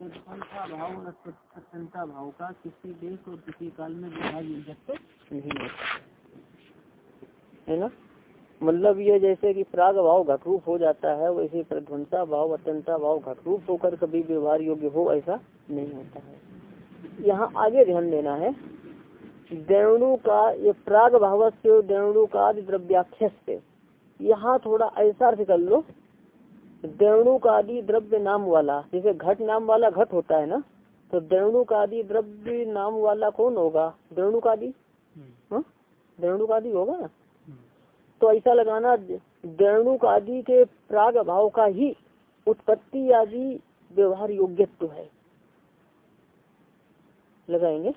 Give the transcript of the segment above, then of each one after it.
भाव और अत्यंता भाव का किसी देश और किसी काल में नहीं है ना? मतलब ये जैसे कि प्राग भाव घटरूप हो जाता है, वैसे प्रध्वंसा भाव, अत्यंता भाव घटरूप होकर कभी व्यवहार योग्य हो, ऐसा नहीं होता है। यहाँ आगे ध्यान देना है देणु का ये प्राग भाव से देणु का द्रव्याख्य यहाँ थोड़ा ऐसा अर्थ कर लो देणु का आदि द्रव्य नाम वाला जैसे घट नाम वाला घट होता है ना तो देणु का आदि द्रव्य नाम वाला कौन होगा? देणु का आदि देणु का आदि होगा ना? तो ऐसा लगाना देणु का आदि के प्राग भाव का ही उत्पत्ति आदि व्यवहार योग्यत्व है। लगाएँगे?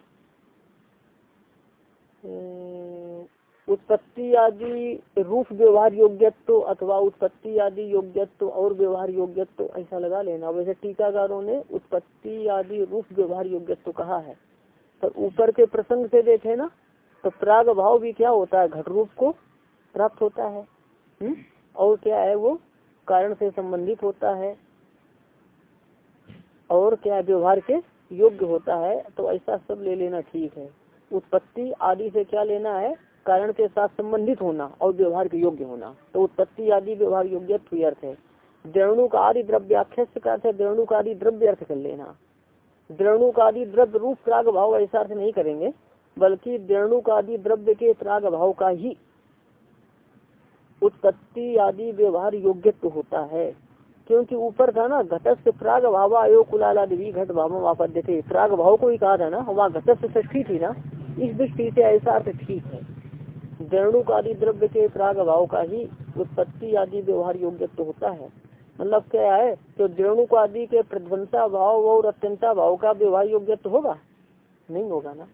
उत्पत्ति आदि रूप व्यवहार योग्यत्व अथवा उत्पत्ति आदि योग्यत्व और व्यवहार योग्यत्व, ऐसा लगा लेना। वैसे टीकाकारों ने उत्पत्ति आदि रूप व्यवहार योग्यत्व कहा है। पर ऊपर के प्रसंग से देखे ना तो प्राग भाव भी क्या होता है? घट रूप को प्राप्त होता है। हुँ? और क्या है वो? कारण से संबंधित होता है। और क्या व्यवहार के योग्य होता है। तो ऐसा सब ले लेना ठीक है। उत्पत्ति आदि से क्या लेना है? कारण के साथ संबंधित होना और व्यवहार के योग्य होना। तो उत्पत्ति आदि व्यवहार योग्य अर्थ है। द्रणु का आदि द्रव्याख्य का अर्थ है द्रणु का आदि द्रव्य अर्थ कर लेना। द्रणु का आदि द्रव्य रूप प्राग भाव ऐसा अर्थ नहीं करेंगे, बल्कि द्रणु का आदि द्रव्य के प्राग भाव का ही उत्पत्ति आदि व्यवहार योग्यत्व होता है। क्योंकि ऊपर था ना, घटस्थ प्राग भाव आयो कुलालादि घट भाव वापद्य थे प्राग भाव को ही कहा था ना, वहाँ घटस्थ थी ना, इस दृष्टि से ऐसा अर्थ ठीक है। द्रणुक आदि द्रव्य के प्राग भाव का ही उत्पत्ति आदि व्यवहार योग्यत्व होता है। मतलब क्या है तो द्रणुक आदि के प्रध्वंसा भाव और अत्यंता भाव का व्यवहार योग्यत्व होगा? नहीं होगा ना?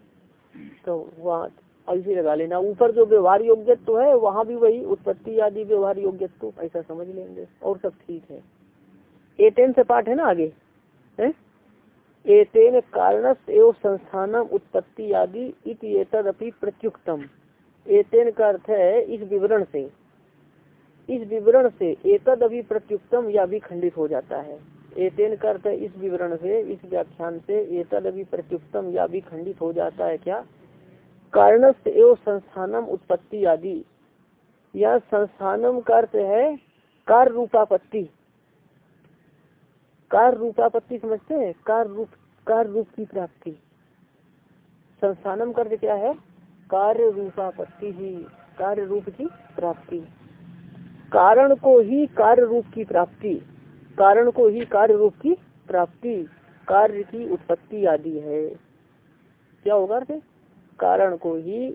तो वहाँ ऐसे लगा लेना। ऊपर जो व्यवहार योग्यत्व है, वहाँ भी वही उत्पत्ति आदि व्यवहार योग्यत्व, ऐसा समझ लेंगे। और सब ठीक है। एटेन से पाठ है ना आगे? एतेन कारणस एवं संस्थानम उत्पत्ति आदि इतरअपि प्रत्युक्तम। एतेन का अर्थ है इस विवरण से। इस विवरण से एकद अभी प्रत्युक्तम या भी खंडित हो जाता है। एतेन का अर्थ है इस विवरण से, इस व्याख्यान से एकद अभी प्रत्युक्तम या भी खंडित हो जाता है क्या? कारणस एवं संस्थानम उत्पत्ति आदि। या संस्थानम का अर्थ है कार रूपापत्ति कार रूपापत्ति समझते हैं? कार रूप कार रूप की प्राप्ति। संस्थानम कर क्या है? कार्य रूपापत्ति ही कार्य रूप की प्राप्ति। कारण को ही कार्य रूप की प्राप्ति। कारण को ही कार्य रूप की प्राप्ति। कार्य की उत्पत्ति आदि है। क्या होगा थे कारण को ही,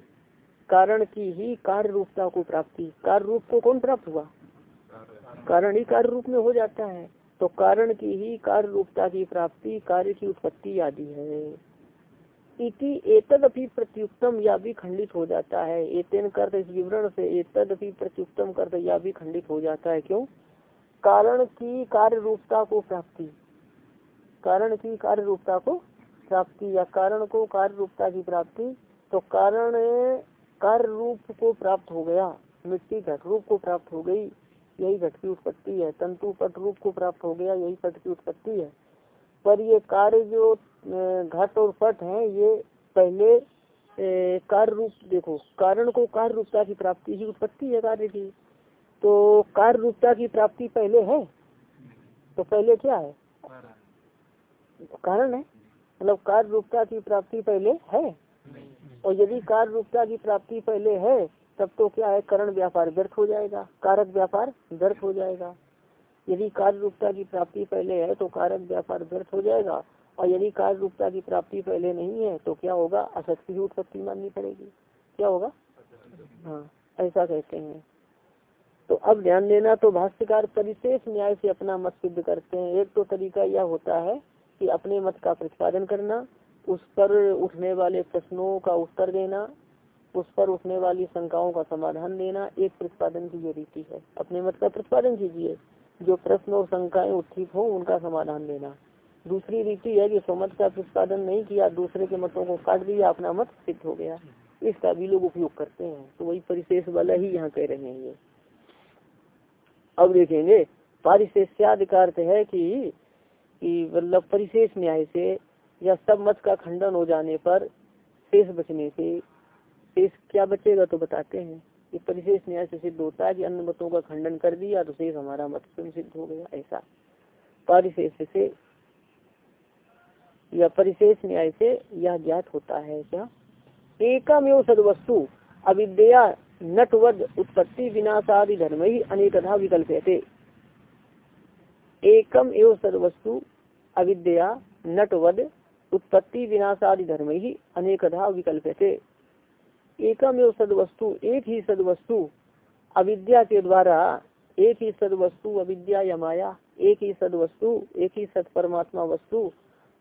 कारण की ही कार्य रूपता को प्राप्ति। कार्य रूप को कौन प्राप्त हुआ? कारण ही कार्य रूप में हो जाता है। तो कारण की ही कार्य रूपता की प्राप्ति, कार्य की उत्पत्ति आदि है। इति एतद अपनी प्रत्युत्तम या भी खंडित हो जाता है। एतेन करते इस विवरण से एतद अपनी प्रत्युत्तम करते या भी खंडित हो जाता है। क्यों? कारण की कार्य रूपता को प्राप्ति। कारण की कार्य रूपता को प्राप्ति या कारण को कार्य रूपता की प्राप्ति तो कारण कार्य रूप को प्राप्त हो गया। मिट्टी घट रूप को प्राप्त हो गई। यही घट की उत्पत्ति है। तंतु पट रूप को प्राप्त हो गया। यही पट की उत्पत्ति है। पर ये कार्य जो घट और पट है, ये पहले कार्य रूप, देखो, कारण को कार्य रूपता की प्राप्ति ही उत्पत्ति है कार्य की। तो कार्य रूपता की प्राप्ति पहले है? तो पहले क्या है? कारण है। मतलब कार्य रूपता की प्राप्ति पहले है? और यदि कार्य रूपता की प्राप्ति पहले है, तब तो क्या है? करण व्यापार व्यर्थ हो जाएगा। कारक व्यापार व्यर्थ हो जाएगा। यदि कार्य रूपता की प्राप्ति पहले है तो कारक व्यापार व्यर्थ हो जाएगा। और यदि कार्य रूपता की प्राप्ति पहले नहीं है तो क्या होगा? असक्ति उत्पत्ति माननी पड़ेगी। क्या होगा? हाँ ऐसा कहते हैं। तो अब ध्यान देना तो भाष्यकार परिशेष न्याय से अपना मत सिद्ध करते हैं। एक तो तरीका यह होता है कि अपने मत का प्रतिपादन करना, उस पर उठने वाले प्रश्नों का उत्तर देना, उस पर उठने वाली शंकाओं का समाधान देना, एक प्रतिपादन की ये रीति है। अपने मत का प्रतिपादन कीजिए। जो प्रश्न और शंकाएँ उत्थित हो, उनका समाधान देना दूसरी रीति है कि स्वमत का प्रतिपादन नहीं किया, दूसरे के मतों को काट दिया, अपना मत सिद्ध हो गया। इसका भी लोग उपयोग करते हैं। तो वही परिशेष वाला ही यहाँ कह रहे हैं ये। अब देखेंगे पारिशेष्याद का है कि कि मतलब परिशेष न्याय से या सब मत का खंडन हो जाने पर शेष बचने से, शेष क्या बचेगा तो बताते हैं। कि परिशेष न्याय से सिद्ध होता है कि अन्य मतों का खंडन कर दिया तो शेष हमारा मत स्वयं सिद्ध हो गया, ऐसा। परिशेष से, या परिशेष न्याय से यह ज्ञात होता है क्या? एकम एवं सदवस्तु अविद्या, नटवद, उत्पत्ति, विनाशादि धर्म ही अनेकधा विकल्प थे। एकम एवं सदवस्तु अविद्या, नटवद, उत्पत्ति, विनाशादि धर्म ही अनेकधा विकल्प एकम एवं सदवस्तु, एक ही सदवस्तु, अविद्या के द्वारा एक ही सदवस्तु, अविद्या या माया, एक ही सदवस्तु, एक ही सद परमात्मा वस्तु,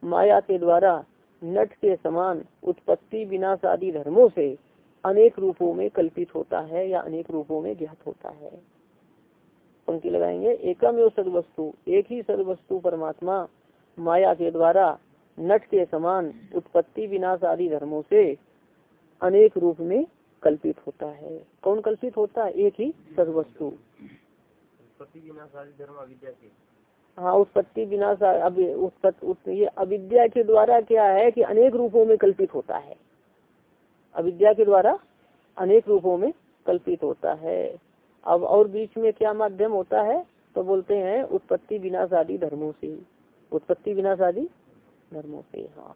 माया के द्वारा नट के समान उत्पत्ति, विनाश आदि धर्मों से अनेक रूपों में कल्पित होता है या अनेक रूपों में ज्ञात होता है। पंक्ति लगाएँगे एकम एवं सदवस्तु, एक ही सदवस्तु परमात्मा, माया के द्वारा नट के समान उत्पत्ति, विनाश आदि धर्मों से अनेक रूप में कल्पित होता है। कौन कल्पित होता है? एक ही सदवस्तु हाँ उत्पत्ति विनाश अभी ये अविद्या के द्वारा क्या है कि अनेक रूपों में कल्पित होता है। अविद्या के द्वारा अनेक रूपों में कल्पित होता है। अब और बीच में क्या माध्यम होता है? तो बोलते हैं उत्पत्ति विनाश आदि धर्मों से। उत्पत्ति विनाश आदि धर्मों से हाँ।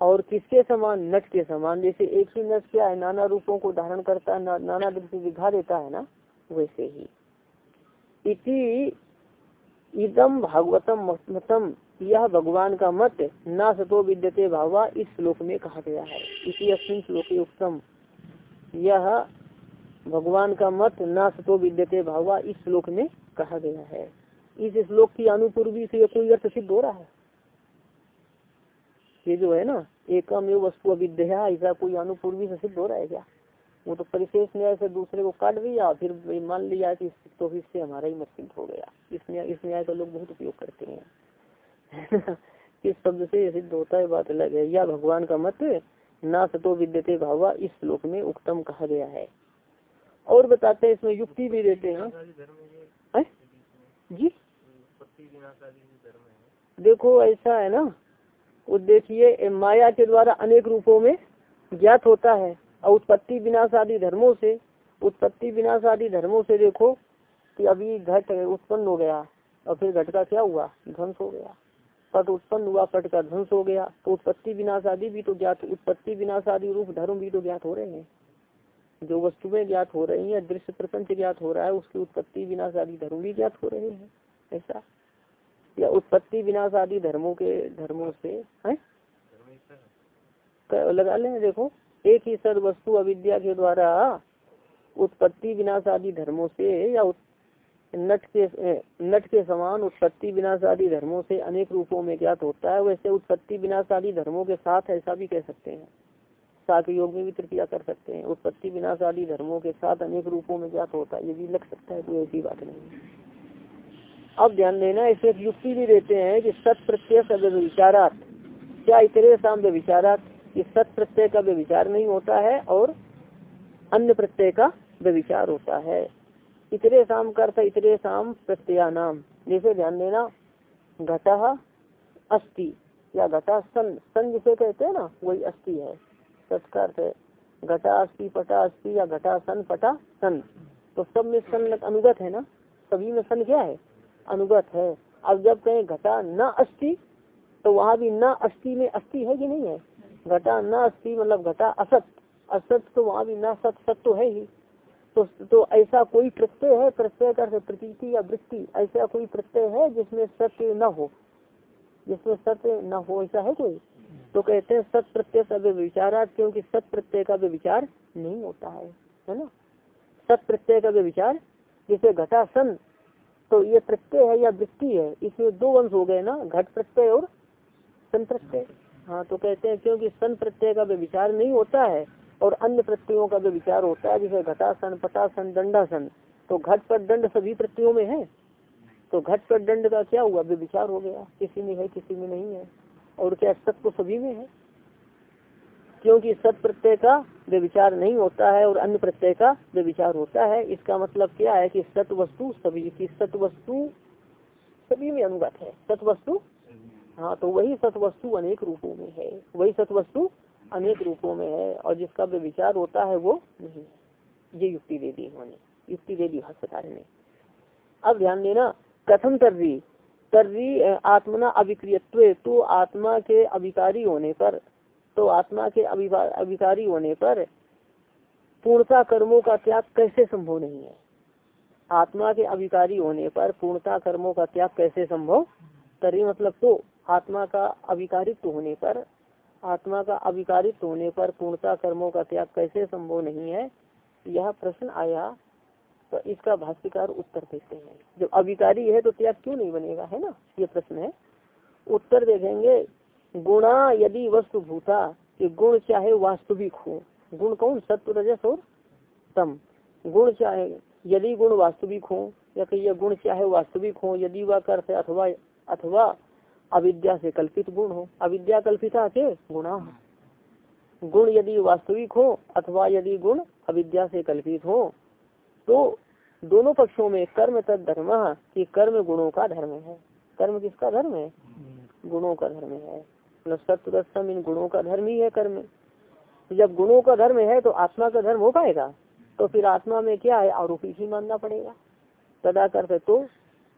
और किसके समान नट के समान? जैसे एक ही नट क्या है? नाना रूपों को धारण करता है ना, नाना दृष्टि दिखा देता है ना? वैसे ही। इति इदम भागवतम मतम यह भगवान का मत न सतो विद्यते भावा इस श्लोक में कहा गया है। इसी अस्मिन श्लोक उत्तम यह भगवान का मत न सतो विद्यते भावा इस श्लोक में कहा गया है। इस श्लोक की अनुपूर्वी से कोई अर्थ सिद्ध हो रहा है? ये जो है ना एकम एवं वस्तु अविद्या ऐसा कोई अनुपूर्वी से सिद्ध हो रहा है क्या? वो तो परिशेष न्याय से दूसरे को काट दिया फिर मान लिया कि तो इससे हमारा ही मत सिद्ध हो गया। इस न्याय इस न्याय का लोग बहुत उपयोग करते हैं। किस शब्द से सिद्ध होता है बात अलग है। या भगवान का मत ना सतो विद्यते भावा इस श्लोक में उत्तम कहा गया है। और बताते हैं इसमें युक्ति भी देते हैं। है? जी? देखो ऐसा है ना देखिए माया के द्वारा अनेक रूपों में ज्ञात होता है। और उत्पत्ति विनाश आदि धर्मों से, उत्पत्ति विनाश आदि धर्मों से देखो कि अभी घट उत्पन्न हो गया और फिर घट का क्या हुआ? ध्वंस हो गया। पट उत्पन्न हुआ, पट का ध्वंस हो गया। तो उत्पत्ति विनाश आदि भी तो ज्ञात, उत्पत्ति विनाश आदि रूप धर्म भी तो ज्ञात हो रहे हैं। जो वस्तुएँ ज्ञात हो रही है, दृश्य प्रपंच ज्ञात हो रहा है, उसकी उत्पत्ति विनाश आदि धर्म भी ज्ञात हो रहे हैं। ऐसा। या उत्पत्ति विनाश आदि धर्मों के, धर्मों से, है? लगा ले, देखो। एक ही सद वस्तु अविद्या के द्वारा उत्पत्ति विनाश आदि धर्मों से या नट के नट के समान उत्पत्ति विनाश आदि धर्मों से अनेक रूपों में ज्ञात होता है, वैसे उत्पत्ति विनाश आदि धर्मों के साथ ऐसा भी कह सकते हैं। साथ योग में भी तृतीया कर सकते हैं। उत्पत्ति विनाश आदि धर्मों के साथ अनेक रूपों में ज्ञात होता है, ये भी लग सकता है, कोई ऐसी बात नहीं अब ध्यान देना इसे युक्ति भी देते हैं कि सत प्रत्यय विचारात क्या इतरे शाम विचारात कि सत प्रत्यय का व्यविचार नहीं होता है और अन्य प्रत्यय का व्यविचार होता है। इतरे शाम का अर्थ इतरे शाम प्रत्यय नाम जैसे ध्यान देना, घटा अस्थि या घटा सन। सन जिसे कहते हैं ना, वही अस्थि है। सत्कर्थ है, घटा अस्थि पटा अस्थि या घटा सन, पटा सन। तो सब में सन अनुगत है ना? सभी में सन क्या है? अनुगत है। अब जब कहें घटा न अस्थि तो वहाँ भी न अस्थि में अस्थि है कि नहीं है? घटा न अस्थि मतलब घटा असत। असत तो वहाँ भी न सत सत तो है ही। तो तो ऐसा कोई प्रत्यय है प्रत्यय कर प्रतीति या वृत्ति? ऐसा कोई प्रत्यय है जिसमें सत्य न हो? जिसमें सत्य न हो, ऐसा है कोई? तो कहते हैं सत प्रत्यय का विचारा क्योंकि सत प्रत्यय का विचार नहीं होता है। है ना? सत प्रत्यय का विचार जिसे घटा सन तो ये प्रत्यय है, या वृत्ति है, इसमें दो वंश हो गए ना, घट प्रत्यय और सन प्रत्यय। हाँ तो कहते हैं क्योंकि सन प्रत्यय का विचार नहीं होता है, और अन्य प्रत्ययों का भी विचार होता है, जैसे घटासन, पटासन, दंडासन। तो घट पर दंड सभी प्रत्ययों में है? तो घट पर दंड का क्या हुआ? विचार हो गया। किसी में है, किसी में नहीं है। और क्या सत तो सभी में है? क्योंकि सत प्रत्यय का विचार नहीं होता है और अन्य प्रत्यय का विचार होता है, इसका मतलब क्या है कि सत वस्तु सभी, की सत वस्तु सभी में अनुगत है। सतवस्तु हाँ तो वही सतवस्तु अनेक रूपों में है। वही सतवस्तु अनेक रूपों में है और जिसका विचार होता है वो नहीं ये युक्ति दे दी उन्होंने युक्ति दे दी भाष्यकार ने। अब ध्यान देना, कथम तर्री। तर्री आत्मना अभिक्रियत्व तो आत्मा के अभिकारी होने पर तो आत्मा के अभिकारी होने पर पूर्णता कर्मों का त्याग कैसे संभव नहीं है? आत्मा के अभिकारी होने पर पूर्णता कर्मों का त्याग कैसे संभव? तरी मतलब तो आत्मा का अभिकारित्व होने पर, आत्मा का अभिकारित्व होने पर पूर्णता कर्मों का त्याग कैसे संभव नहीं है? यह प्रश्न आया तो इसका भाष्यकार उत्तर देते हैं। जब अभिकारी है तो त्याग क्यों नहीं बनेगा? है ना? ये प्रश्न है। उत्तर देखेंगे गुणा यदि वस्तु भूता कि गुण चाहे वास्तविक हो। गुण कौन? सत्व रजस और तम गुण चाहे यदि गुण वास्तविक हो या कहिए गुण चाहे वास्तविक हो यदि वह करते अथवा अथवा अविद्या से कल्पित गुण हो। अविद्या कल्पिता के गुणा गुण यदि वास्तविक हो अथवा यदि गुण अविद्या से कल्पित हो तो दोनों पक्षों में कर्म तद धर्म कि कर्म गुणों का धर्म है। कर्म किसका धर्म है? गुणों का धर्म है। मतलब सत्य इन गुणों का धर्म ही है कर्म जब गुणों का धर्म है तो आत्मा का धर्म हो पाएगा तो फिर आत्मा में क्या है? आरोपी ही मानना पड़ेगा। तदा कर तो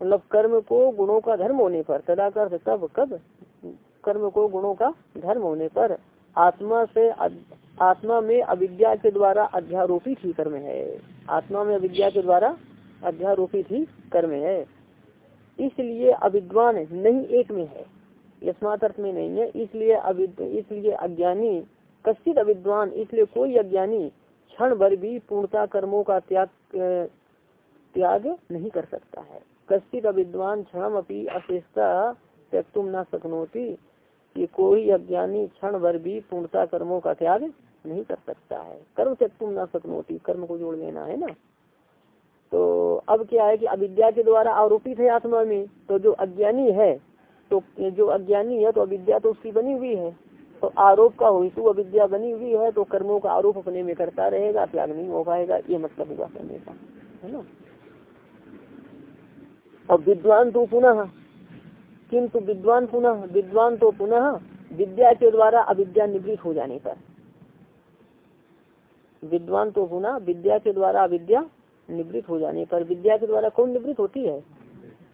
मतलब कर्म को गुणों का धर्म होने पर तदा कर तब, कब? कर्म को गुणों का धर्म होने पर आत्मा से आत्मा में अविद्या के द्वारा अध्यारोपित ही कर्म है। आत्मा में अविद्या के द्वारा अध्यारोपित ही कर्म है। इसलिए अविद्वान नहीं एक में है। यस्मात अर्थ में नहीं है इसलिए इसलिए अज्ञानी, कश्चित अविद्वान, इसलिए कोई अज्ञानी क्षण भर भी पूर्णता कर्मों का त्याग त्याग नहीं कर सकता है। कश्चित अविद्वान क्षण अपनी अशेषता त्याग तुम न सकनोती कि कोई अज्ञानी क्षण भर भी पूर्णता कर्मों का त्याग नहीं कर सकता है। कर्म त्याग तुम न सकनोती कर्म को जोड़ लेना है ना? तो अब क्या है कि अविद्या के द्वारा आरोपित है आत्मा में। तो जो अज्ञानी है तो जो अज्ञानी है तो अविद्या तो उसकी बनी हुई है। तो आरोप का हेतु अविद्या बनी हुई है तो कर्मों का आरोप अपने में करता रहेगा, त्याग नहीं हो पाएगा, ये मतलब हुआ करने का, है ना? और विद्वान तो पुनः, किंतु विद्वान पुनः, विद्वान तो पुनः विद्या के द्वारा अविद्या निवृत्त हो जाने पर। विद्वान तो पुनः विद्या के द्वारा अविद्या निवृत्त हो जाने पर। विद्या के द्वारा कौन निवृत्त होती है?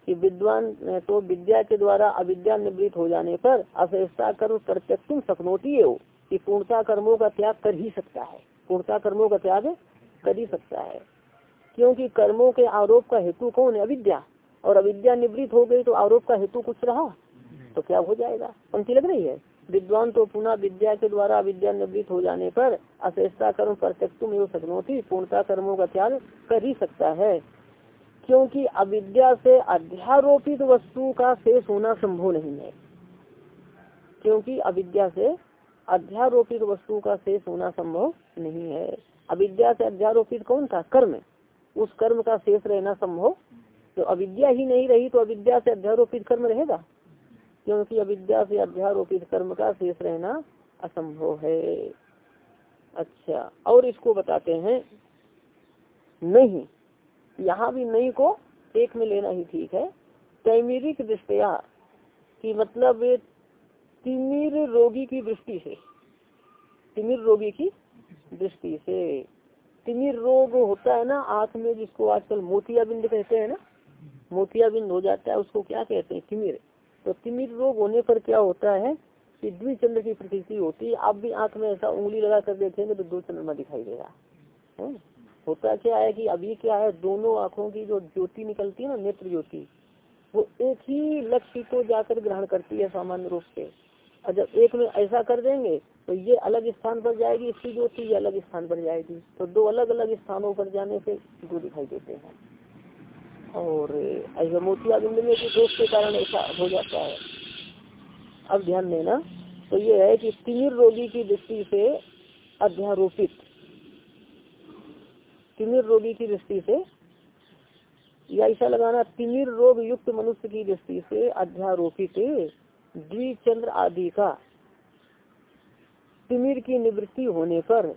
कि विद्वान तो विद्या के द्वारा अविद्या निवृत्त हो जाने पर अशेषता कर्म प्रत्यक्ष सकनोती है कि पूर्णता कर्मों का त्याग कर ही सकता है। पूर्णता कर्मों का त्याग कर ही सकता है। क्योंकि कर्मों के आरोप का हेतु कौन है? अविद्या। और अविद्या निवृत्त हो गई तो आरोप का हेतु कुछ रहा? तो क्या हो जाएगा? पंक्ति लग रही है। विद्वान तो पुनः विद्या के द्वारा अविद्या निवृत्त हो जाने पर अशेषता कर्म प्रत्यक्ष एवं सकनोती पूर्णता कर्मों का त्याग कर ही सकता है। क्योंकि अविद्या से अध्यारोपित वस्तु का शेष होना संभव नहीं है। क्योंकि अविद्या से अध्यारोपित वस्तु का शेष होना संभव नहीं है। अविद्या से अध्यारोपित कौन था? कर्म। उस कर्म का शेष रहना संभव। तो अविद्या ही नहीं रही तो अविद्या से अध्यारोपित कर्म रहेगा? क्योंकि अविद्या से अध्यारोपित कर्म का शेष रहना असंभव है। अच्छा और इसको बताते हैं। नहीं यहाँ भी नई को एक में लेना ही ठीक है। तैमीरिक दृष्टिया की मतलब तिमिर रोगी की दृष्टि से, तिमिर रोगी की दृष्टि से, तिमिर रोग होता है ना आँख में, जिसको आजकल मोतिया बिंद कहते हैं ना मोतिया बिंद हो जाता है, उसको क्या कहते हैं? तिमिर। तो तिमिर रोग होने पर क्या होता है कि द्विचंद्र की प्रकृति होती है। आप भी आँख में ऐसा उंगली लगा कर देखेंगे तो दो चंद्रमा दिखाई देगा। होता क्या है कि अभी क्या है, दोनों आँखों की जो ज्योति निकलती है ना, नेत्र ज्योति, वो एक ही लक्ष्य को जाकर ग्रहण करती है सामान्य रूप से। और जब एक में ऐसा कर देंगे तो ये अलग स्थान पर जाएगी, इसकी ज्योति ये अलग स्थान पर जाएगी। तो दो अलग अलग स्थानों पर जाने से दो दिखाई देते हैं। और ऐसा मोतिया बिंद में भी दोष के कारण ऐसा हो जाता है। अब ध्यान देना तो ये है कि तीर रोगी की दृष्टि से अध्यारोपित। तिमिर रोगी की दृष्टि से, या ऐसा लगाना तिमिर रोग युक्त मनुष्य की दृष्टि से अध्यारोपित द्विचंद्र आदि का, तिमिर की निवृत्ति होने पर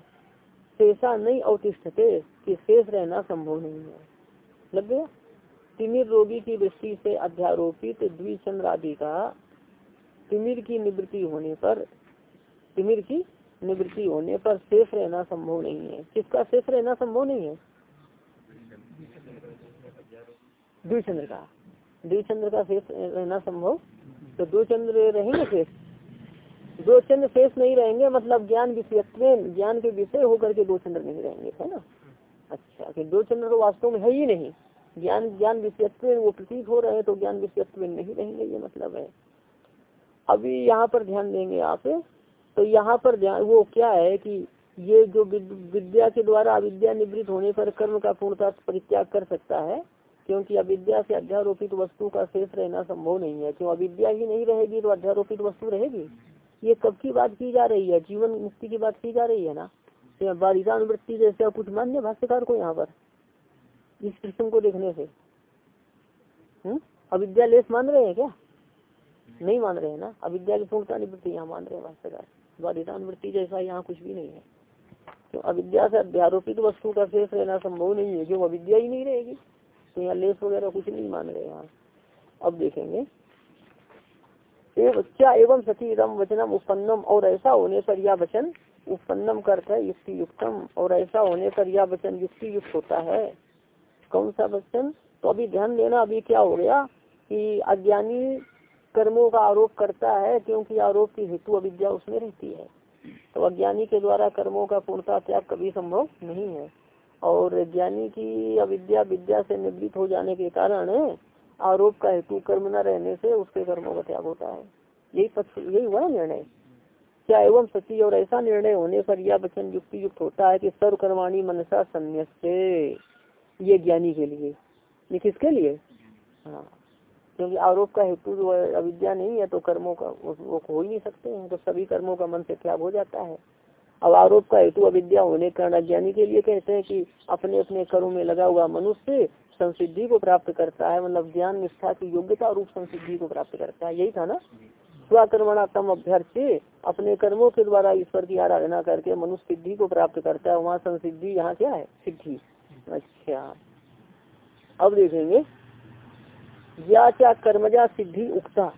शेषा नहीं अवतिष्ठते, कि शेष रहना संभव नहीं है। लग गया? तिमिर रोगी की दृष्टि से अध्यारोपित द्विचंद्र आदि का, तिमिर की निवृत्ति होने पर, तिमिर की निवृत्ति होने पर शेष रहना संभव नहीं है। किसका शेष रहना संभव नहीं है? द्विचंद्र का। द्विचंद्र का शेष रहना संभव? तो दो चंद्र रहेंगे शेष दो चंद्र शेष नहीं रहेंगे मतलब ज्ञान विषयत्व, ज्ञान के विषय होकर के दो चंद्र नहीं रहेंगे, है ना? अच्छा कि दो चंद्र तो वास्तव में है ही नहीं। ज्ञान ज्ञान विषयत्व वो प्रतीक हो रहे हैं तो ज्ञान विषयत्व नहीं रहेंगे, ये मतलब है। अभी यहाँ पर ध्यान देंगे आप। तो यहाँ पर वो क्या है कि ये जो विद्या के द्वारा अविद्या निवृत्त होने पर कर्म का पूर्णता परित्याग कर सकता है, क्योंकि अविद्या से अध्यारोपित वस्तु का शेष रहना संभव नहीं है। क्यों, अविद्या ही नहीं रहेगी तो अध्यारोपित वस्तु रहेगी? ये कब की बात की जा रही है? जीवन मुक्ति की बात की जा रही है ना? तो बारिकानुवृत्ति जैसे कुछ मान्य भाष्यकार को यहाँ पर, इस प्रश्न को देखने से। अविद्या लेस मान रहे हैं क्या? नहीं मान रहे हैं ना? अविद्या की पूर्णता निवृत्ति यहाँ मान रहे हैं भाष्यकार। बाधितानुवृत्ति जैसा यहाँ कुछ भी नहीं है। तो अविद्या से अध्यारोपित वस्तु का शेष रहना संभव नहीं है जो अविद्या ही नहीं रहेगी। तो यहाँ लेस वगैरह कुछ नहीं मान रहे यहाँ। अब देखेंगे। क्या एवं सती इदम वचनम उत्पन्नम, और ऐसा होने पर यह वचन उत्पन्नम करता है युक्ति युक्तम और ऐसा होने पर यह वचन युक्ति युक्त होता है। कौन सा वचन? तो अभी ध्यान देना अभी क्या हो गया कि अज्ञानी कर्मों का आरोप करता है, क्योंकि आरोप की हेतु अविद्या उसमें रहती है। तो अज्ञानी के द्वारा कर्मों का पूर्णता त्याग कभी संभव नहीं है। और ज्ञानी की अविद्या विद्या से निवृत्त हो जाने के कारण आरोप का हेतु कर्म न रहने से उसके कर्मों का त्याग होता है। यही पक्ष, यही हुआ निर्णय? क्या एवं सची और ऐसा निर्णय होने पर यह वचन युक्ति युक्त होता है कि सर्वकर्माणी मनसा संन्यास ये ज्ञानी के लिए। ये किसके लिए? हाँ। क्योंकि आरोप का हेतु जो अविद्या नहीं है तो कर्मों का, वो हो ही नहीं सकते हैं। तो सभी कर्मों का मन से त्याग हो जाता है। अब आरोप का हेतु अविद्या होने कारण अज्ञानी के लिए कहते हैं कि अपने अपने कर्म में लगा हुआ मनुष्य संसिद्धि को प्राप्त करता है मतलब ज्ञान, निष्ठा की योग्यता रूप संसिद्धि को प्राप्त करता है। यही था ना? स्वकर्मणा तम अभ्यर्थी अपने कर्मों के द्वारा ईश्वर की आराधना करके मनुष्य सिद्धि को प्राप्त करता है। वहाँ संसिद्धि यहाँ क्या है? सिद्धि। अच्छा। अब देखेंगे। या क्या कर्मजा सिद्धि उक्ता?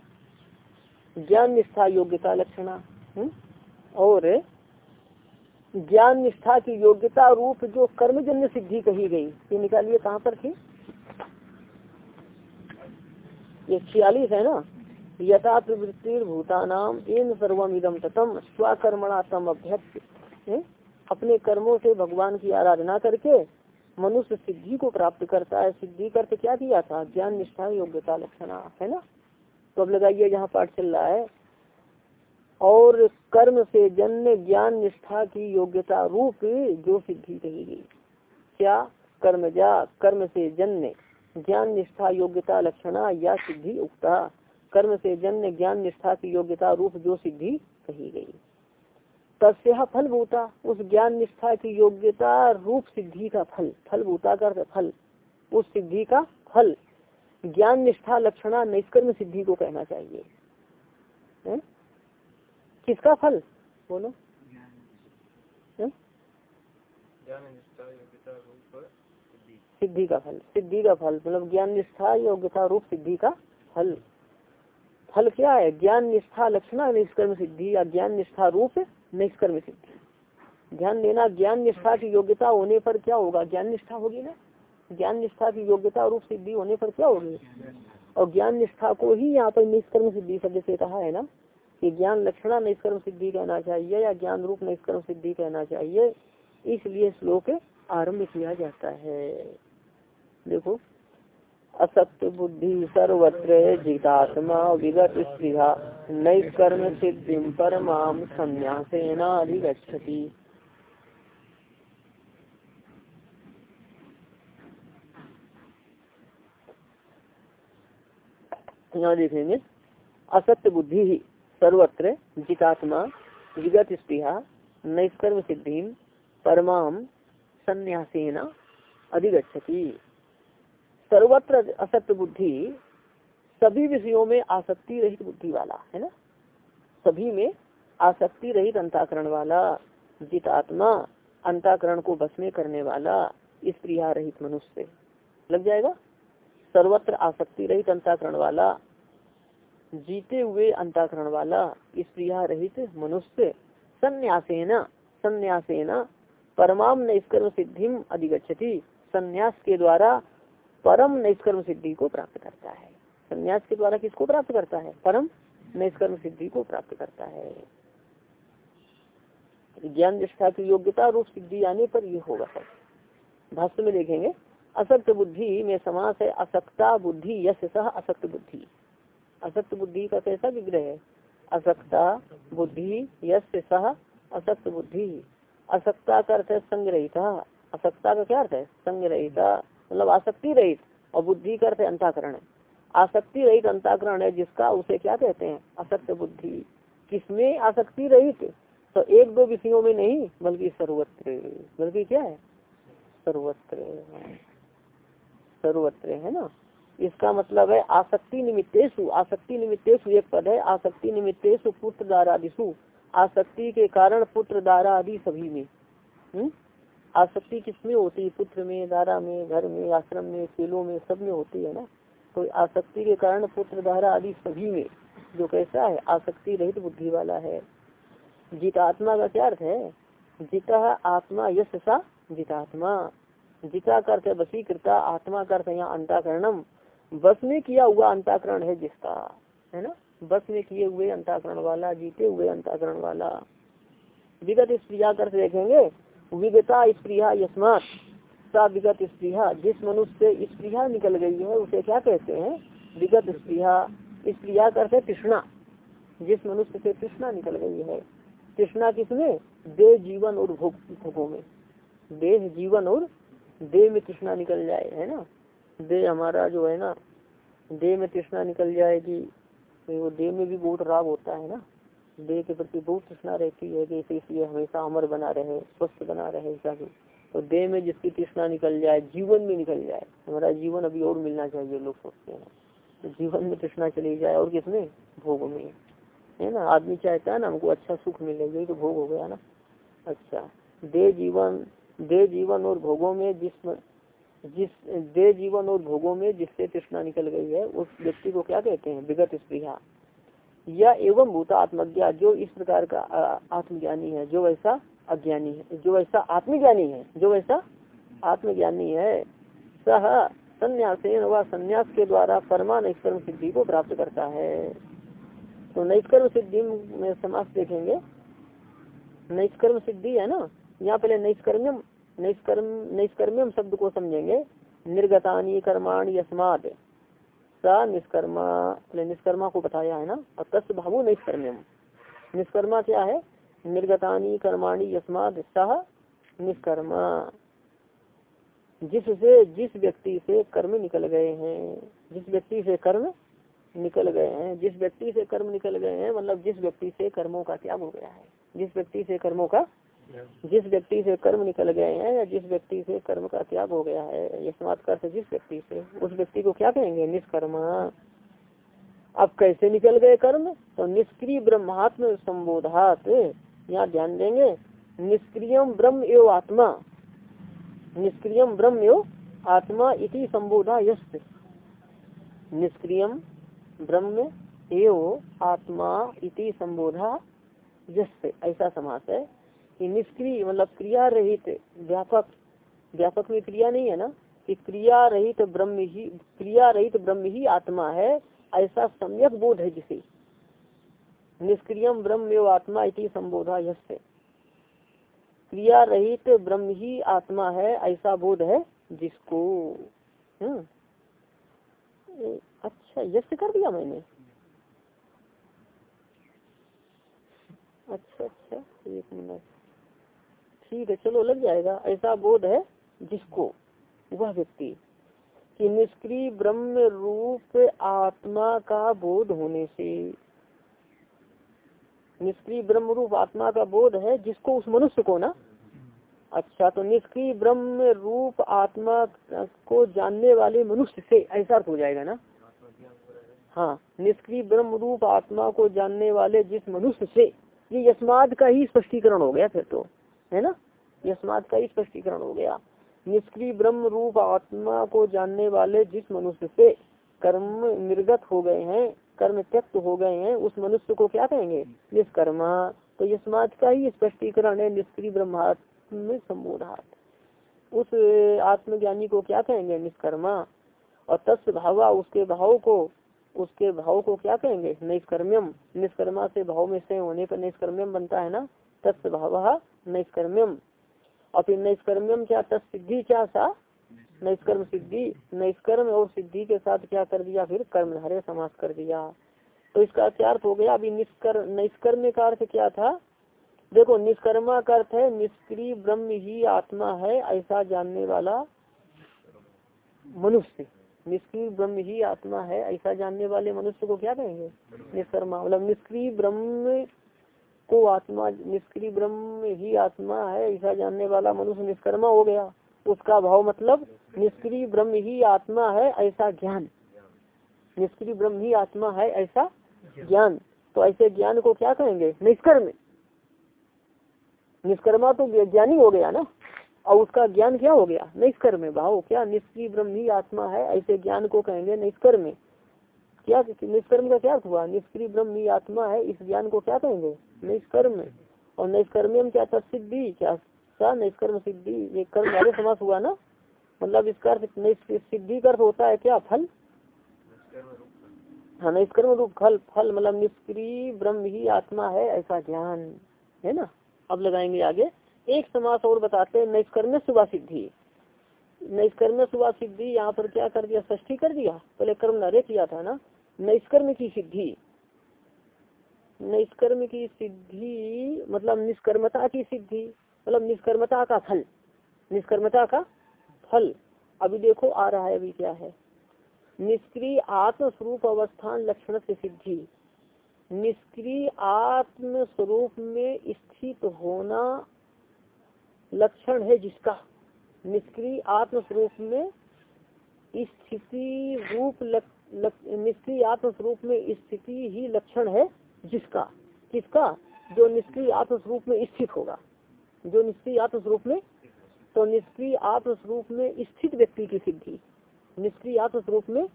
ज्ञान निष्ठा योग्यता लक्षणा हम्म? और ज्ञान निष्ठा की योग्यता रूप जो कर्मजन्य सिद्धि कही गई, ये निकालिए कहाँ पर थी? ये छियालीस है ना? यथा प्रवृत्ति भूतानाम इन सर्वम इदम ततम स्वकर्मणा तम अभ्यक्त अपने कर्मों से भगवान की आराधना करके मनुष्य सिद्धि को प्राप्त करता है, सिद्धि करते क्या दिया था? ज्ञान, निष्ठा, योग्यता, लक्षणा, है ना? तो अब लगाइए जहाँ पाठ चल रहा है। और कर्म से जन्य ज्ञान, निष्ठा की योग्यता रूप जो सिद्धि कहेगी। क्या? कर्म जा, कर्म से जन्य ज्ञान, निष्ठा, योग्यता, लक्षणा या सिद्धि उक्ता। कर्म से जन्य ज्ञान, निष्ठा की योग्यता रूप जो सिद्धि कही गई। तस्या फल भूता उस ज्ञान निष्ठा की योग्यता रूप सिद्धि का फल फल भूता कर फल। उस सिद्धि का फल। ज्ञान निष्ठा लक्षणा निष्कर्म सिद्धि को कहना चाहिए। है? किसका फल? बोलो। सिद्धि का फल। सिद्धि का फल। मतलब ज्ञान निष्ठा योग्यता रूप सिद्धि का फल। फल क्या है? ज्ञान निष्ठा लक्षणा निष्कर्म सिद्धि या ज्ञान निष्ठा रूप निष्कर्म सिद्धि ध्यान देना ज्ञान निष्ठा की योग्यता होने पर क्या होगा? ज्ञान निष्ठा होगी ना? ज्ञान निष्ठा की योग्यता रूप सिद्धि होने पर क्या होगी? और ज्ञान निष्ठा को ही यहाँ पर निष्कर्म सिद्धि शब्द से कहा है ना? कि ज्ञान लक्षणा निष्कर्म सिद्धि कहना चाहिए या ज्ञान रूप निष्कर्म सिद्धि कहना चाहिए। इसलिए श्लोक आरंभ किया जाता है। देखो असत्य बुद्धि सर्वत्र जितात्मा विगत स्त्रिया नैष्कर्म सिद्धि परमाम संन्यासेनाधिगछति यहाँ देखेंगे असत्य बुद्धि ही सर्वत्र जितात्मा, विगत स्पृहा नैष्कर्म सिद्धि परमाम संन्यासेना अधिगछति सर्वत्र असत्य बुद्धि, सभी विषयों में आसक्ति रहित बुद्धि वाला, है ना? सभी में आसक्ति रहित अंताकरण वाला जितात्मा अंताकरण को भस्मे करने वाला स्त्रिया रहित मनुष्य। लग जाएगा? सर्वत्र आसक्ति रहित अंताकरण वाला, जीते हुए अंताकरण वाला स्प्रिया रहित मनुष्य। संन्यासेना संन्यासेना परमाम नैष्कर्म सिद्धि अधिगछति संन्यास के द्वारा परम निष्कर्म सिद्धि को प्राप्त करता है। संन्यास के द्वारा किसको प्राप्त करता है? परम नैष्कर्म सिद्धि को प्राप्त करता है। ज्ञान निष्ठा की योग्यता रूप सिद्धि आने पर ये होगा सब। भाष्य में देखेंगे, असक्त बुद्धि में समास है, असक्ता बुद्धि यश सह असक्त बुद्धि। असक्त बुद्धि का कैसा विग्रह है? असक्ता बुद्धि यश सह असक्त बुद्धि। असक्ता का अर्थ है संग्रहिता। असक्ता का क्या अर्थ है? संग्रहिता। मतलब आसक्ति रहित और बुद्धि का अर्थ है। अंताकरण आसक्ति रहित अंताकरण है जिसका उसे क्या कहते हैं? असक्त बुद्धि। किसमें आसक्ति रहित? तो एक दो विषयों में नहीं, बल्कि सर्वत्र। बल्कि क्या है? सर्वत्र। सर्वत्र है ना? इसका मतलब है आसक्ति निमित्तेशु आसक्ति निमित्तेशु एक पद है। आसक्ति निमित्तेशु पुत्र दारादिशु आसक्ति के कारण पुत्र दारा आदि सभी में। हम्म? आसक्ति किसमें होती? है पुत्र में दारा में, घर में, आश्रम में, खेलों में, सब में होती है ना? तो आसक्ति के कारण पुत्र दारा आदि सभी में, जो कैसा है, आसक्ति रहित बुद्धि वाला है। जितात्मा का क्या अर्थ है? जिता आत्मा यश सा जितात्मा। जिता का अर्थ है वसीकृता आत्मा का अर्थ अंताकरणम। बस में किया हुआ अंताकरण है जिसका, है ना? बस में किए हुए अंताकरण वाला, जीते हुए अंताकरण वाला। विगत स्प्रिया कर देखेंगे विगता स्प्रिया यस्मात। सा विगत स्प्रिया जिस मनुष्य से स्प्रिया निकल गई है, उसे क्या कहते हैं? विगत स्प्रिया स्प्रिया करते तृष्णा। जिस मनुष्य से तृष्णा निकल गई है। तृष्णा किसमें? देह, जीवन और भोग, भोगों में। देह, जीवन और देह में तृष्णा निकल जाए, है ना? देह हमारा जो है ना, देह में तृष्णा निकल जाएगी। तो वो देह में भी बहुत राग होता है ना? देह के प्रति बहुत तृष्णा रहती है कि इसलिए हमेशा अमर बना रहे, स्वस्थ बना रहे ऐसा भी तो देह में जिसकी तृष्णा निकल जाए, जीवन में निकल जाए, हमारा जीवन अभी और मिलना चाहिए, लोग सोचते हैं। तो जीवन में तृष्णा चली जाए, और किसमें भोग में। है ना? आदमी चाहता है ना, हमको अच्छा सुख मिले, यही तो भोग हो गया ना। अच्छा दे जीवन दे जीवन और भोगों में जिस जिस, दे जीवन और भोगों में जिससे तृष्णा निकल गई है, उस व्यक्ति को क्या कहते हैं? विगत स्प्रिया या एवं भूता आत्मज्ञा, जो इस प्रकार का आत्मज्ञानी है, जो वैसा अज्ञानी है, जो वैसा आत्मज्ञानी है, जो वैसा आत्मज्ञानी है, सह संन्यास व संन्यास के द्वारा परमा नैष्कर्म सिद्धि को प्राप्त करता है। तो नैष्कर्म सिद्धि में समास देखेंगे। नैष्कर्म सिद्धि है ना? यहाँ पहले नैष्कर्म्यम, नैष्कर्म, नैष्कर्म्यम शब्द को समझेंगे। निर्गतानी कर्माण यस्माद सा निष्कर्मा निष्कर्मा को बताया है ना? और तस् भावो नैष्कर्म्यम। निष्कर्मा क्या है? निर्गतानी कर्माणी यस्माद सह निष्कर्मा। जिससे, जिस व्यक्ति से कर्म निकल गए हैं, जिस व्यक्ति से कर्म निकल गए हैं, जिस व्यक्ति से कर्म निकल गए हैं मतलब जिस व्यक्ति से कर्मों का त्याग हो गया है, जिस व्यक्ति से कर्मों का जिस व्यक्ति से कर्म निकल गए हैं या जिस व्यक्ति से कर्म का त्याग हो गया है, ये समाज से जिस व्यक्ति से, उस व्यक्ति को क्या कहेंगे? निष्कर्म। अब कैसे निकल गए कर्म? तो निष्क्रिय ब्रह्मात्म संबोधात। यहाँ ध्यान देंगे, निष्क्रियम ब्रह्म एवं आत्मा। निष्क्रियम ब्रह्म एवं आत्मा इति संबोधा यस्त निष्क्रियम ब्रह्म एवं आत्मा इति संबोधा यस्त ऐसा समास है। कि निष्क्रिय मतलब क्रिया रहित, व्यापक व्यापक में क्रिया नहीं है ना? कि क्रिया रहित ब्रह्म ही, क्रिया रहित ब्रह्म ही आत्मा है, ऐसा सम्यक बोध है जिसे। निष्क्रियम ब्रह्म एवं आत्मा इति संबोधा यश क्रिया रहित ब्रह्म ही आत्मा है, ऐसा बोध है जिसको। हम्म। अच्छा यश कर दिया मैंने? अच्छा अच्छा एक मिनट। ठीक है, चलो, लग जाएगा। ऐसा बोध है जिसको, वह व्यक्ति, कि निष्क्रिय ब्रह्म रूप आत्मा का बोध होने से, निष्क्रिय ब्रह्म रूप आत्मा का बोध है जिसको उस मनुष्य को ना? अच्छा तो निष्क्रिय ब्रह्म रूप आत्मा को जानने वाले मनुष्य से ऐसा हो जाएगा ना? हाँ निष्क्रिय ब्रह्म रूप आत्मा को जानने वाले जिस मनुष्य से, ये यशमाद का ही स्पष्टीकरण हो गया फिर तो। है ना? यशमाद का स्पष्टीकरण हो गया। निष्क्रिय ब्रह्म रूप आत्मा को जानने वाले जिस मनुष्य से कर्म निर्गत हो गए हैं, कर्म त्यक्त हो गए हैं, उस मनुष्य को क्या कहेंगे? निष्कर्मा। तो ये समाज का ही स्पष्टीकरण है, निष्क्रिय ब्रह्मात्म सम्बोधात उस आत्मज्ञानी को क्या कहेंगे? निष्कर्मा। और तत्व भावा उसके भाव को, उसके भाव को क्या कहेंगे? निष्कर्म्यम। निष्कर्मा से भाव में से होने पर निष्कर्म्यम बनता है ना? तत्व भाव निष्कर्म्यम। और फिर निष्कर्म्यम क्या तत्सिद्धि क्या सा नैष्कर्म सिद्धि, नैष्कर्म और सिद्धि के साथ क्या कर दिया? फिर कर्मधारे समास कर दिया। तो इसका क्या अर्थ हो गया? अभी निष्कर निष्कर्म का अर्थ क्या था? देखो निष्कर्मा का अर्थ है, निष्क्रिय ब्रह्म ही आत्मा है, ऐसा जानने वाला मनुष्य। निष्क्रिय ब्रह्म ही आत्मा है, ऐसा जानने वाले मनुष्य को क्या कहेंगे? निष्कर्मा। मतलब निष्क्रिय ब्रह्म को आत्मा, निष्क्रिय ब्रह्म ही आत्मा है, ऐसा जानने वाला मनुष्य निष्कर्मा हो गया। उसका भाव मतलब निष्क्रिय ब्रह्म ही आत्मा है, ऐसा ज्ञान। निष्क्रिय ब्रह्म ही आत्मा है, ऐसा ज्ञान। तो ऐसे ज्ञान को क्या कहेंगे? निष्कर्म। निष्कर्मा तो ज्ञानी हो गया ना? और उसका ज्ञान क्या हो गया? निष्कर्म। भाव क्या? निष्क्रिय ब्रह्म ही आत्मा है, ऐसे ज्ञान को कहेंगे निष्कर्म। क्या निष्कर्म का क्या हुआ? निष्क्रिय ब्रह्म ही आत्मा है, इस ज्ञान को क्या कहेंगे? निष्कर्म और निष्कर्म क्या था सिद्धि क्या सा निष्कर्म सिद्धि, ये कर्म वाले समास हुआ ना मतलब इसका सिद्धि का अर्थ होता है क्या? फल? हाँ निष्कर्म रूप, फल फल मतलब निष्क्रिय ब्रह्म ही आत्मा है, ऐसा ज्ञान, है ना? अब लगाएँगे आगे। एक समास और बताते हैं, निष्कर्म सुबह सिद्धि। निष्कर्म सुबह सिद्धि यहाँ पर क्या कर दिया? ष्ठी कर दिया? पहले कर्म नरे किया था ना? निष्कर्म की सिद्धि। निष्कर्म की सिद्धि मतलब निष्कर्मता की सिद्धि मतलब निष्कर्मता का फल, निष्कर्मता का फल। अभी देखो, आ रहा है, अभी क्या है? निष्क्रिय आत्म स्वरूप अवस्थान लक्षण से सिद्धि। निष्क्रिय आत्म स्वरूप में स्थित होना लक्षण है जिसका? निष्क्रिय आत्म स्वरूप में स्थिति रूप निष्क्रिय आत्म स्वरूप में स्थिति ही लक्षण है। जिसका, किसका? जो निष्क्रिय आत्म स्वरूप में स्थित होगा। जो निष्क्रिय आत्म स्वरूप में तो निष्क्रिय आत्म स्वरूप में स्थित व्यक्ति की सिद्धि। निष्क्रिय आत्म स्वरूप में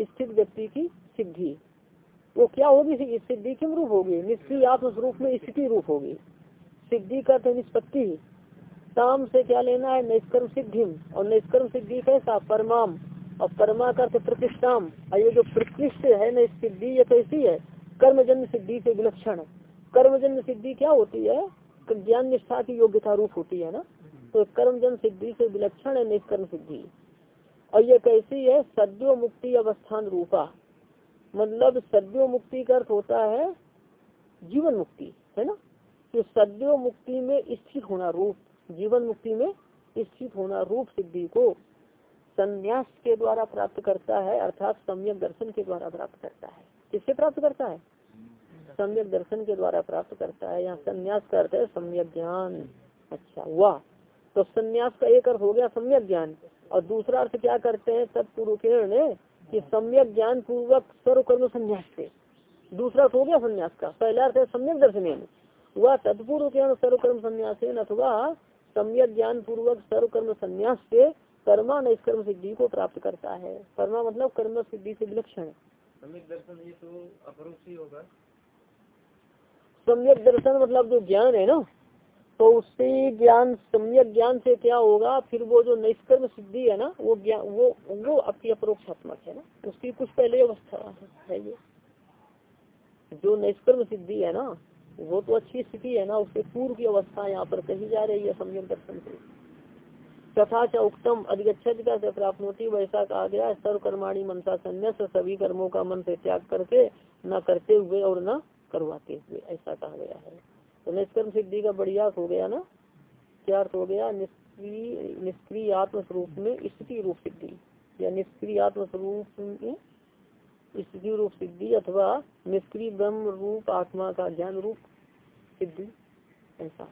स्थित व्यक्ति की सिद्धि। वो क्या होगी? सिद्धि किम रूप होगी? निष्क्रिय आत्म स्वरूप में स्थिति रूप होगी। सिद्धि का तो निष्पत्ति। ताम से क्या लेना है? निष्कर्म सिद्धि। और निष्कर्म सिद्धि कैसा? परमाम। और परमा का प्रतिष्ठाम। और ये जो प्रतिष्ठ है न सिद्धि ये कैसी है। कर्मजन्य सिद्धि से विलक्षण कर्मजन्य सिद्धि क्या होती है? ज्ञान निष्ठा की योग्यता रूप होती है ना? तो कर्म जन सिद्धि से विलक्षण है, निष्कर्म सिद्धि। और ये कैसी है? सद्यो मुक्ति अवस्थान रूपा। मतलब सद्यो मुक्ति का अर्थ होता है जीवन मुक्ति, है ना? तो सद्यो मुक्ति में स्थित होना रूप, जीवन मुक्ति में स्थित होना रूप सिद्धि को संन्यास के द्वारा प्राप्त करता है, अर्थात सम्यक दर्शन के द्वारा प्राप्त करता है। किससे प्राप्त करता है? सम्यक दर्शन के द्वारा प्राप्त करता है, यहाँ संन्यास का अर्थ है सम्यक ज्ञान। अच्छा वाह। तो संन्यास का एक अर्थ हो गया सम्यक ज्ञान। और दूसरा अर्थ क्या करते हैं तत्पूर्व कि सम्यक ज्ञान पूर्वक सर्व कर्म संन्यास से दूसरा अर्थ हो गया संन्यास का। पहला अर्थ है सम्यक दर्शन वह तत्पूर्व ज्ञान सर्व कर्म संन्यास अथवा सम्यक ज्ञान पूर्वक सर्व कर्म संन्यास से कर्मा निष्कर्म सिद्धि को प्राप्त करता है। कर्मा मतलब कर्म सिद्धि से विलक्षण दर्शन ये तो अपरोक्ष ही होगा। सम्यक दर्शन मतलब जो ज्ञान है ना तो उससे ज्ञान, सम्यक ज्ञान से क्या होगा, फिर वो जो निष्कर्म सिद्धि है ना, वो ज्ञान, वो वो आपकी अप्रोक्षात्मक है ना, उसकी कुछ पहले अवस्था है ये। जो निष्कर्म सिद्धि है ना, वो तो अच्छी स्थिति है ना उसके पूर्व की अवस्था यहाँ पर कही जा रही है सम्यक दर्शन से। तथा च उत्तम अधिगछत का से प्राप्त होती वैसा कहा गया, सर्वकर्माणी मनसा संन्यास, सभी कर्मों का मन से त्याग करके न करते हुए और न करवाते हुए ऐसा कहा गया है। तो निष्कर्म सिद्धि का बढ़िया हो गया ना? क्या अर्थ हो गया? निष्क्रिय निष्क्रिय आत्म स्वरूप में स्थिति रूप सिद्धि। या निष्क्रिय आत्म स्वरूप में स्थिति रूप सिद्धि अथवा निष्क्रिय ब्रह्म रूप आत्मा का ज्ञान रूप सिद्धि। ऐसा।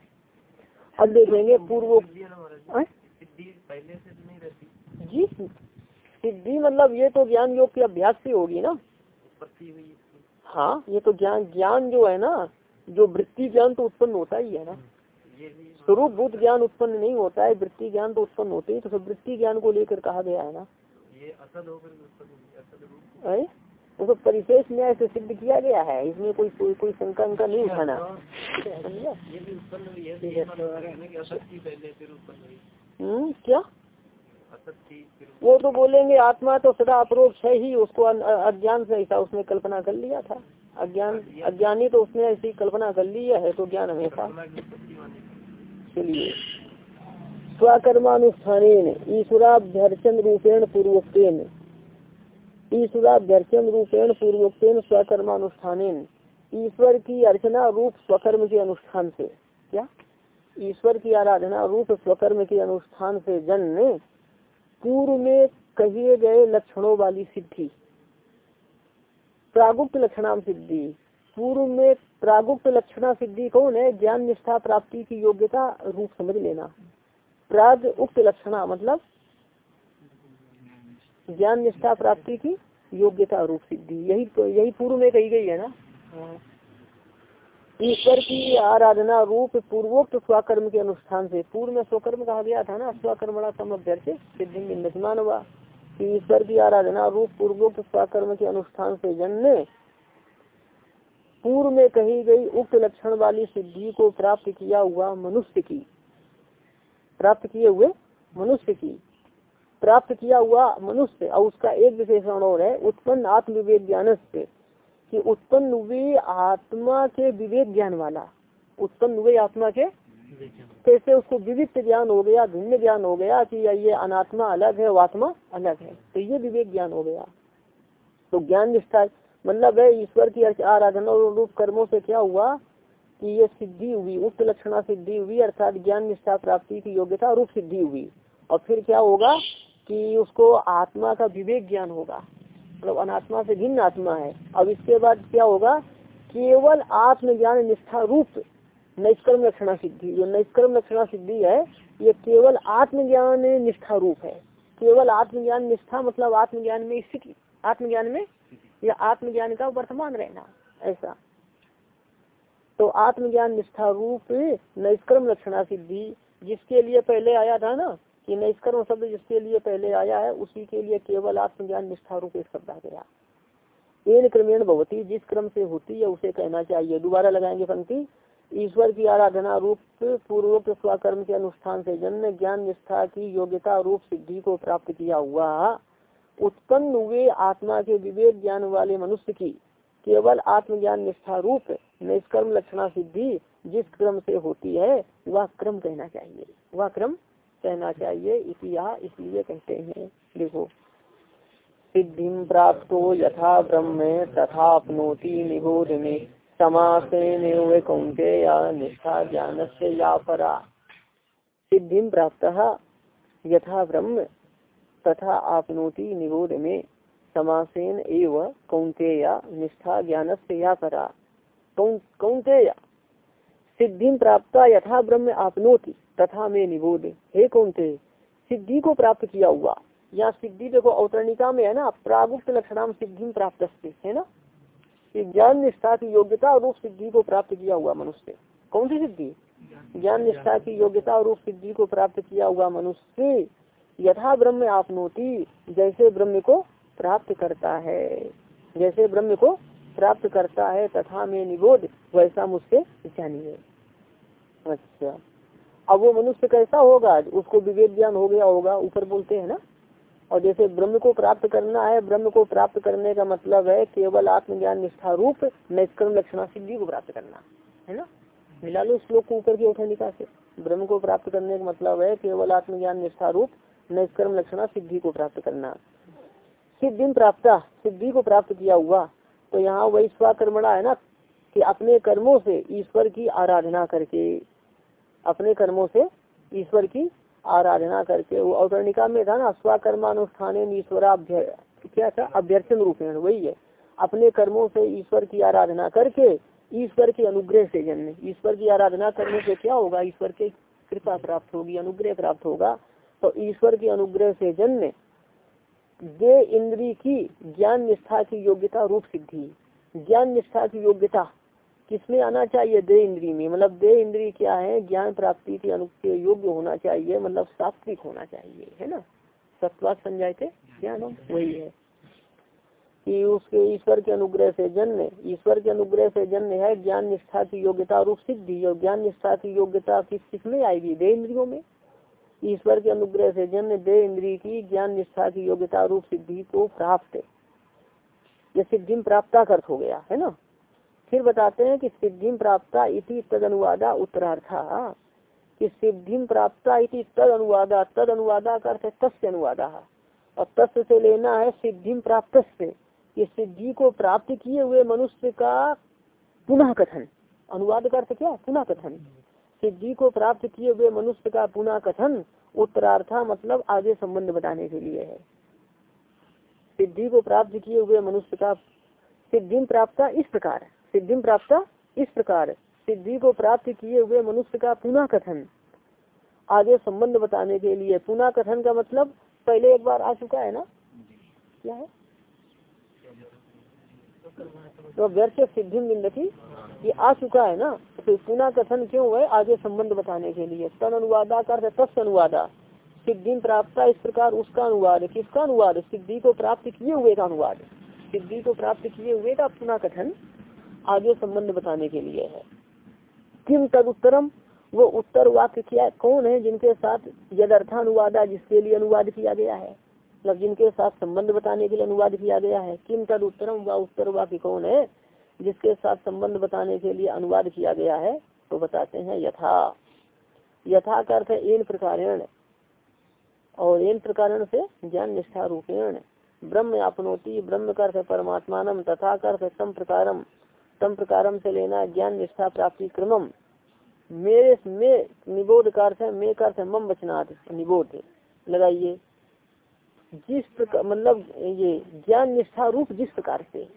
अब देखेंगे पूर्व जी सिद्धि मतलब ये तो ज्ञान योग के अभ्यास से होगी ना? हाँ ये तो ज्ञान ज्ञान जो है ना जो वृत्ति ज्ञान तो उत्पन्न होता ही है ना। स्वरूप भूत ज्ञान उत्पन्न नहीं होता है वृत्ति ज्ञान तो उत्पन्न होते ही तो फिर वृत्ति ज्ञान को लेकर कहा गया है ना। ये तो परिशेष न्याय से सिद्ध किया गया है इसमें कोई कोई, कोई शंका उनका नहीं उठाना हम्म, क्या? वो तो बोलेंगे, आत्मा तो सदा अप्रोक्ष है ही, उसको अज्ञान से ऐसा उसने कल्पना कर लिया था। अज्ञान, अज्ञानी तो उसने ऐसी कल्पना कर लिया है तो ज्ञान हमेशा। चलिए। स्वकर्मानुष्ठान ईश्वराभ्यर्चन रूपेण पूर्वोक्तेन। ईश्वराभ्यर्चन रूपेण पूर्वोक्तेन स्वकर्मानुष्ठान ईश्वर की अर्चना रूप स्वकर्म के अनुष्ठान से। क्या? ईश्वर की आराधना रूप स्वकर्म के अनुष्ठान से। जन पूर्व में कहिए गए लक्षणों वाली सिद्धि। प्रागुप्त लक्षणाम सिद्धि। पूर्व में प्रागुप्त लक्षणा सिद्धि कौन है? ज्ञान निष्ठा प्राप्ति की योग्यता रूप समझ लेना। प्राग उक्त लक्षणा मतलब ज्ञान निष्ठा प्राप्ति की योग्यता रूप सिद्धि। यही तो यही पूर्व में कही गई है ना? ईश्वर की आराधना रूप पूर्वोक्त स्वकर्म के अनुष्ठान से पूर्व में स्वकर्म कहा गया था ना, स्वकर्मणा सम सिद्धि निष्मान हुआ कि ईश्वर की आराधना रूप पूर्वोक्त स्वकर्म के अनुष्ठान से जन ने पूर्व में कही गई उक्त लक्षण वाली सिद्धि को प्राप्त किया हुआ मनुष्य की, प्राप्त किए हुए मनुष्य की, प्राप्त किया हुआ मनुष्य, और उसका एक विशेषण और है, उत्पन्न आत्म विवेक ज्ञान से कि उत्पन्न हुए आत्मा के विवेक ज्ञान वाला। उत्पन्न हुए आत्मा के कैसे उसको विविध ज्ञान हो गया, भिन्न ज्ञान हो गया कि ये अनात्मा अलग है आत्मा अलग है। तो ये विवेक ज्ञान हो गया। तो ज्ञान निष्ठा मतलब है, ईश्वर की आराधना और रूप कर्मों से क्या हुआ कि ये सिद्धि हुई, उक्त लक्षणा सिद्धि हुई, अर्थात ज्ञान निष्ठा प्राप्ति की योग्यता रूप सिद्धि हुई। और फिर क्या होगा कि उसको आत्मा का विवेक ज्ञान होगा। मतलब अनात्मा से भिन्न आत्मा है। अब इसके बाद क्या होगा? केवल आत्मज्ञान निष्ठा रूप नैष्कर्म लक्षणा सिद्धि। जो नैष्कर्म लक्षणा सिद्धि है, ये केवल आत्मज्ञान निष्ठा रूप है। केवल आत्मज्ञान निष्ठा मतलब आत्मज्ञान में स्थिति, आत्मज्ञान में या आत्मज्ञान का वर्तमान रहना, ऐसा। तो आत्मज्ञान निष्ठा रूप नैष्कर्म लक्षणा सिद्धि, जिसके लिए पहले आया था ना कि नैष्कर्म शब्द जिसके लिए पहले आया है, उसी के लिए केवल आत्मज्ञान निष्ठा रूप एक शब्द आ गया। एन क्रमेण भवती, जिस क्रम से होती है, उसे कहना चाहिए। दोबारा लगाएँगे पंक्ति। ईश्वर की आराधना रूप पूर्वोक्त स्वकर्म के अनुष्ठान से जन्म, ज्ञान, निष्ठा की योग्यता रूप सिद्धि को प्राप्त किया हुआ। उत्पन्न हुए आत्मा के विवेक ज्ञान वाले मनुष्य की केवल आत्मज्ञान निष्ठा रूप निष्कर्म लक्षणा सिद्धि जिस क्रम से होती है, वह क्रम कहना चाहिए। वह क्रम कहना चाहिए इतिहास इसलिए कहते हैं, देखो। सिद्धि प्राप्त यथा ब्रह्म तथा अपनोति निबोध में समासेन कौंते या निष्ठा ज्ञान से या परा सिद्धि प्राप्त यथा ब्रह्म तथा आपनोति निबोध में समासेन एव कौंतेया निष्ठा ज्ञान से या परा कौंतेया सिद्धि प्राप्त यथा ब्रह्म आपनोति। तथा में निबोध। हे कौंते सिद्धि को प्राप्त किया हुआ। यहाँ सिद्धि देखो, अवतरणिका में है ना? प्रागुप्त लक्षणाम सिद्धि प्राप्त है ना? ज्ञान निष्ठा की योग्यता रूप सिद्धि को प्राप्त किया हुआ मनुष्य। कौन सी सिद्धि? ज्ञान निष्ठा की योग्यता रूप सिद्धि को प्राप्त किया हुआ मनुष्य। यथा ब्रह्म आपनोति, जैसे ब्रह्म को प्राप्त करता है। जैसे ब्रह्म को प्राप्त करता है, तथा में निबोध, वैसा मुझसे जानिए। अच्छा। अब वो मनुष्य कैसा होगा? उसको विवेक ज्ञान हो गया होगा, ऊपर बोलते हैं ना? और जैसे ब्रह्म को प्राप्त करना है, ब्रह्म को प्राप्त करने का मतलब है केवल आत्मज्ञान निष्ठा रूप नैष्कर्म लक्षणा सिद्धि को प्राप्त करना, है ना? मिला लो श्लोक को ऊपर की औठनिका से ब्रह्म को प्राप्त करने का मतलब है केवल आत्मज्ञान निष्ठा रूप नैष्कर्म लक्षणा सिद्धि को प्राप्त करना। सिद्धि प्राप्त, सिद्धि को प्राप्त किया हुआ तो यहाँ वही स्वकर्मणा है ना, कि अपने कर्मों से ईश्वर की आराधना करके अपने कर्मों से ईश्वर की आराधना करके। वो अवतरणिका में था ना, स्वकर्मानुष्ठान ईश्वराभ्य क्या था? अभ्यर्थन रूपेण, वही है। अपने कर्मों से ईश्वर की आराधना करके, ईश्वर के अनुग्रह से जन्म। ईश्वर की आराधना करने से क्या होगा? ईश्वर के कृपा प्राप्त होगी, अनुग्रह प्राप्त होगा। तो ईश्वर के अनुग्रह से जन्म। जे इंद्री की ज्ञान निष्ठा की योग्यता, रूप सिद्धि। ज्ञान निष्ठा की योग्यता किसमें आना चाहिए? दे इंद्री में। मतलब दे इंद्री क्या है? ज्ञान प्राप्ति के अनुके योग्य होना चाहिए मतलब सात्विक होना चाहिए, है ना? सत्वात थे? ज्ञान वही है। कि उसके ईश्वर के अनुग्रह से जन्म ईश्वर के अनुग्रह से जन्म है ज्ञान निष्ठा की योग्यता रूप सिद्धि। और ज्ञान निष्ठा की योग्यता किस किसमें आएगी दे इंद्रियों में। ईश्वर के अनुग्रह से जन्म दे इंद्री की ज्ञान निष्ठा की योग्यता रूप सिद्धि को प्राप्त है। यह सिद्धि प्राप्त अर्थ हो गया, है ना? फिर बताते हैं कि सिद्धि प्राप्त इति तद अनुवादा उत्तरार्था। कि सिद्धि प्राप्त इति तद अनुवादा तद अनुवादा का अर्थ तस्य अनुवादा। और तस्य से लेना है सिद्धि प्राप्त से कि सिद्धि को प्राप्त किए हुए मनुष्य का पुनः कथन। अनुवाद का अर्थ क्या? पुनः कथन। सिद्धि को प्राप्त किए हुए मनुष्य का पुनः कथन, उत्तरार्था मतलब आगे संबंध बताने के लिए है। सिद्धि को प्राप्त किए हुए मनुष्य का सिद्धि प्राप्त इस प्रकार। सिद्धि प्राप्त इस प्रकार सिद्धि को प्राप्त किए हुए मनुष्य का पुनः कथन। आगे संबंध बताने के लिए पुनः कथन का मतलब पहले एक बार आ चुका है ना? क्या है? तो व्यर्थ सिद्धि मिलती ये आ चुका है ना? तो पुनः कथन क्यों है? आगे संबंध बताने के लिए। तन अनुवादा कर अनुवादा। सिद्धि प्राप्त इस प्रकार उसका अनुवाद। किसका अनुवाद? सिद्धि को प्राप्त किए हुए का अनुवाद। सिद्धि को प्राप्त किए हुए का पुनः कथन। आगे संबंध बताने के लिए है। किम तद उत्तरम वो उत्तर वाक्य क्या कौन है जिनके साथ यदर्थानुवादा जिसके लिए अनुवाद किया गया है? मतलब जिनके साथ संबंध बताने के लिए अनुवाद किया गया है। किम तद उत्तरम व उत्तर वाक्य कौन है? जिसके साथ संबंध बताने के लिए अनुवाद किया गया है तो बताते हैं यथा। यथा का अर्थ प्रकार और इन प्रकार से ज्ञान निष्ठा रूपेण। ब्रह्म अपनोती ब्रह्म का अर्थ परमात्मान तथा कर सम प्रकारम तम प्रकार से लेना ज्ञान निष्ठा प्राप्ति क्रमम। मेरे में निबोध का अर्थ है मे मम वचनाथ निबोध। लगाइए। जिस प्रकार मतलब ये ज्ञान निष्ठा रूप जिस प्रकार से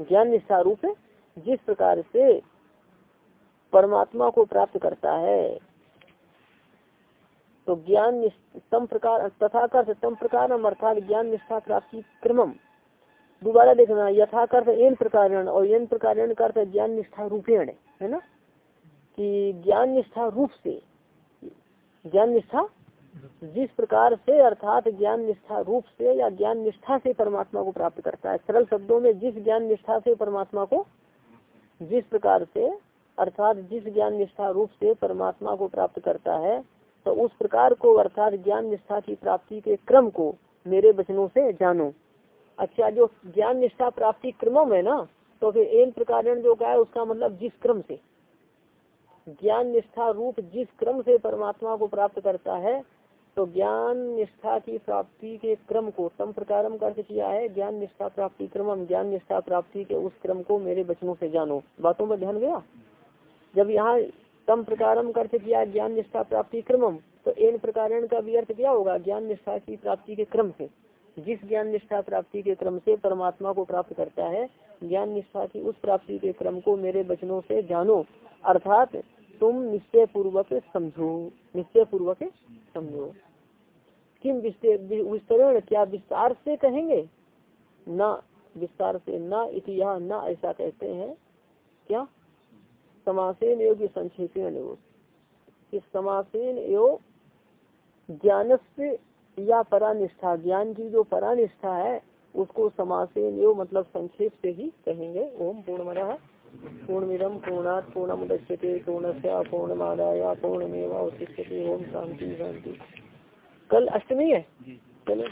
ज्ञान निष्ठा रूप जिस प्रकार से परमात्मा को प्राप्त करता है। तो ज्ञान तम प्रकार तथा कर तम प्रकार अर्थात ज्ञान निष्ठा प्राप्ति क्रमम। दोबारा देखना, यथाकर्थ एन प्रकार और एन प्रकार का ज्ञान निष्ठा रूपेण, है ना? कि ज्ञान निष्ठा रूप से, ज्ञान निष्ठा जिस प्रकार से, अर्थात ज्ञान निष्ठा रूप से या ज्ञान निष्ठा से परमात्मा को प्राप्त करता है। सरल शब्दों में जिस ज्ञान निष्ठा से परमात्मा को, जिस प्रकार से, अर्थात जिस ज्ञान निष्ठा रूप से परमात्मा को प्राप्त करता है तो उस प्रकार को, अर्थात ज्ञान निष्ठा की प्राप्ति के क्रम को मेरे वचनों से जानो। अच्छा जो ज्ञान निष्ठा प्राप्ति क्रम है ना तो फिर एक प्रकार जो का है, उसका मतलब जिस क्रम से। ज्ञान निष्ठा रूप जिस क्रम से परमात्मा को प्राप्त करता है तो ज्ञान निष्ठा की प्राप्ति के क्रम को तम प्रकार अर्थ किया है, ज्ञान निष्ठा प्राप्ति क्रम ज्ञान निष्ठा प्राप्ति के उस क्रम को मेरे बचनों से जानो। बातों पर ध्यान गया? जब यहाँ तम प्रकार अर्थ किया, ज्ञान निष्ठा प्राप्ति क्रम तो एन प्रकार का भी अर्थ क्या होगा? ज्ञान निष्ठा की प्राप्ति के क्रम से। जिस ज्ञान निष्ठा प्राप्ति के क्रम से परमात्मा को प्राप्त करता है, ज्ञान निष्ठा की उस प्राप्ति के क्रम को मेरे वचनों से जानो। अर्थात तुम निश्चय पूर्वक समझो। निश्चय पूर्वक समझो। किम विस्तरण, क्या विस्तार से कहेंगे? न, विस्तार से न इतिहास न, ऐसा कहते हैं। क्या? समासेन योग संक्षेपण योग इस समासेन योग ज्ञान से या परानिष्ठा ज्ञान की जो परानिष्ठा है उसको समासेन यो मतलब संक्षेप से ही कहेंगे। ओम पूर्ण पूर्णमिदम पूर्णात पूर्ण पूर्णस्या पूर्णमादाया पूर्णमेवा उचित ओम शांति शांति कल अष्टमी है? चलो